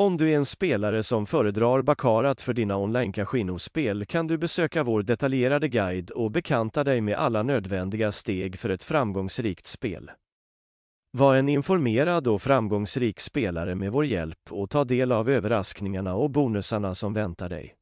Om du är en spelare som föredrar Baccarat för dina online kasinospel kan du besöka vår detaljerade guide och bekanta dig med alla nödvändiga steg för ett framgångsrikt spel. Var en informerad och framgångsrik spelare med vår hjälp och ta del av överraskningarna och bonusarna som väntar dig.